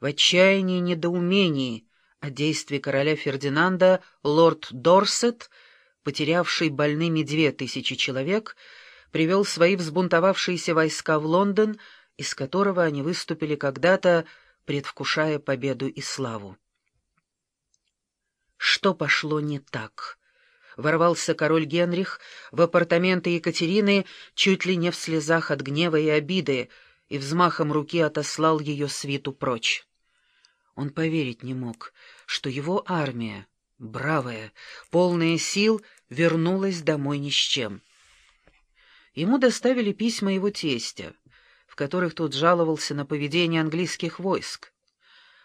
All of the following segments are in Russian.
В отчаянии и недоумении о действии короля Фердинанда лорд Дорсет, потерявший больными две тысячи человек, привел свои взбунтовавшиеся войска в Лондон, из которого они выступили когда-то, предвкушая победу и славу. Что пошло не так? Ворвался король Генрих в апартаменты Екатерины чуть ли не в слезах от гнева и обиды, и взмахом руки отослал ее свиту прочь. Он поверить не мог, что его армия, бравая, полная сил, вернулась домой ни с чем. Ему доставили письма его тестя, в которых тот жаловался на поведение английских войск.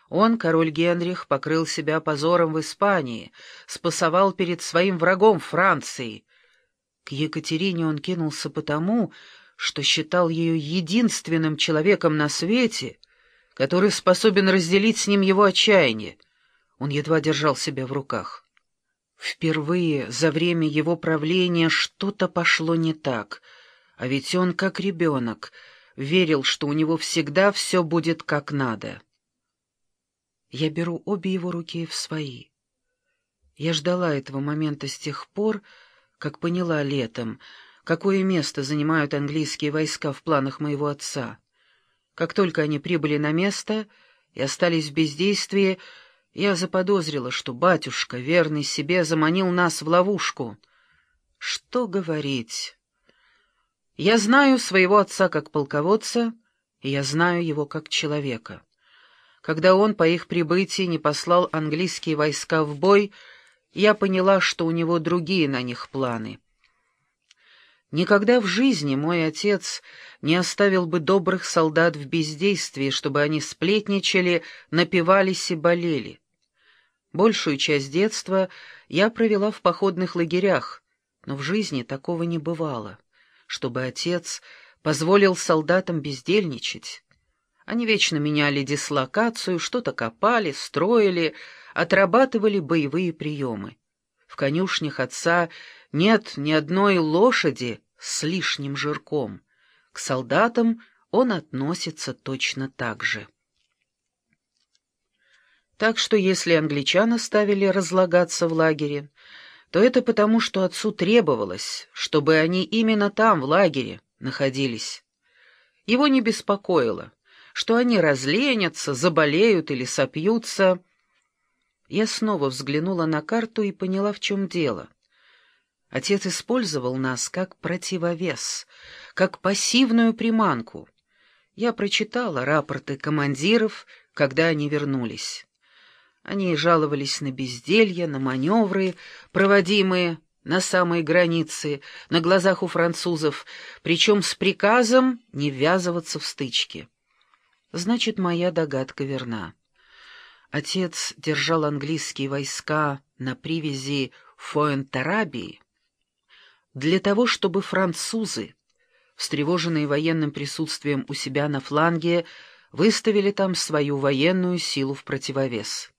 Он, король Генрих, покрыл себя позором в Испании, спасовал перед своим врагом Францией. К Екатерине он кинулся потому, что считал ее единственным человеком на свете, который способен разделить с ним его отчаяние. Он едва держал себя в руках. Впервые за время его правления что-то пошло не так, а ведь он, как ребенок, верил, что у него всегда все будет как надо. Я беру обе его руки в свои. Я ждала этого момента с тех пор, как поняла летом, какое место занимают английские войска в планах моего отца. Как только они прибыли на место и остались в бездействии, я заподозрила, что батюшка, верный себе, заманил нас в ловушку. Что говорить? Я знаю своего отца как полководца, и я знаю его как человека. Когда он по их прибытии не послал английские войска в бой, я поняла, что у него другие на них планы. Никогда в жизни мой отец не оставил бы добрых солдат в бездействии, чтобы они сплетничали, напивались и болели. Большую часть детства я провела в походных лагерях, но в жизни такого не бывало, чтобы отец позволил солдатам бездельничать. Они вечно меняли дислокацию, что-то копали, строили, отрабатывали боевые приемы. В конюшнях отца нет ни одной лошади с лишним жирком. К солдатам он относится точно так же. Так что если англичан оставили разлагаться в лагере, то это потому, что отцу требовалось, чтобы они именно там, в лагере, находились. Его не беспокоило, что они разленятся, заболеют или сопьются. Я снова взглянула на карту и поняла, в чем дело. Отец использовал нас как противовес, как пассивную приманку. Я прочитала рапорты командиров, когда они вернулись. Они жаловались на безделье, на маневры, проводимые на самой границе, на глазах у французов, причем с приказом не ввязываться в стычки. Значит, моя догадка верна. Отец держал английские войска на привязи Фуэнтарабии для того, чтобы французы, встревоженные военным присутствием у себя на фланге, выставили там свою военную силу в противовес.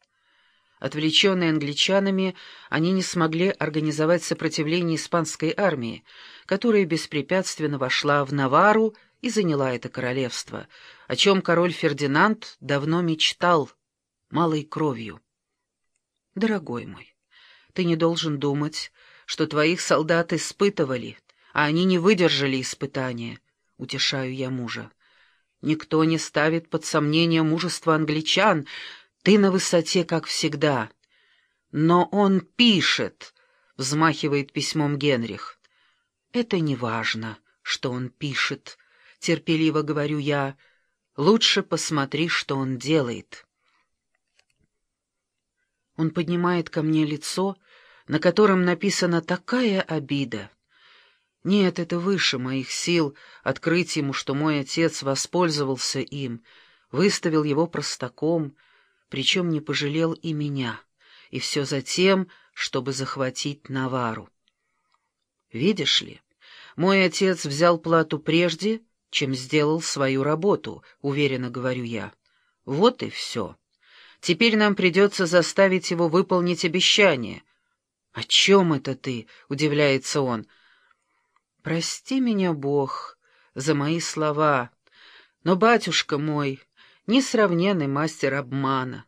Отвлеченные англичанами, они не смогли организовать сопротивление испанской армии, которая беспрепятственно вошла в Навару и заняла это королевство, о чем король Фердинанд давно мечтал, малой кровью. Дорогой мой, ты не должен думать, что твоих солдат испытывали, а они не выдержали испытания, — утешаю я мужа. Никто не ставит под сомнение мужество англичан, ты на высоте, как всегда. Но он пишет, — взмахивает письмом Генрих. Это не важно, что он пишет, терпеливо говорю я, лучше посмотри, что он делает. Он поднимает ко мне лицо, на котором написана такая обида. Нет, это выше моих сил открыть ему, что мой отец воспользовался им, выставил его простаком, причем не пожалел и меня, и все за тем, чтобы захватить Навару. Видишь ли, мой отец взял плату прежде, чем сделал свою работу, уверенно говорю я. Вот и все. Теперь нам придется заставить его выполнить обещание. «О чем это ты?» — удивляется он. «Прости меня, Бог, за мои слова, но, батюшка мой, несравненный мастер обмана.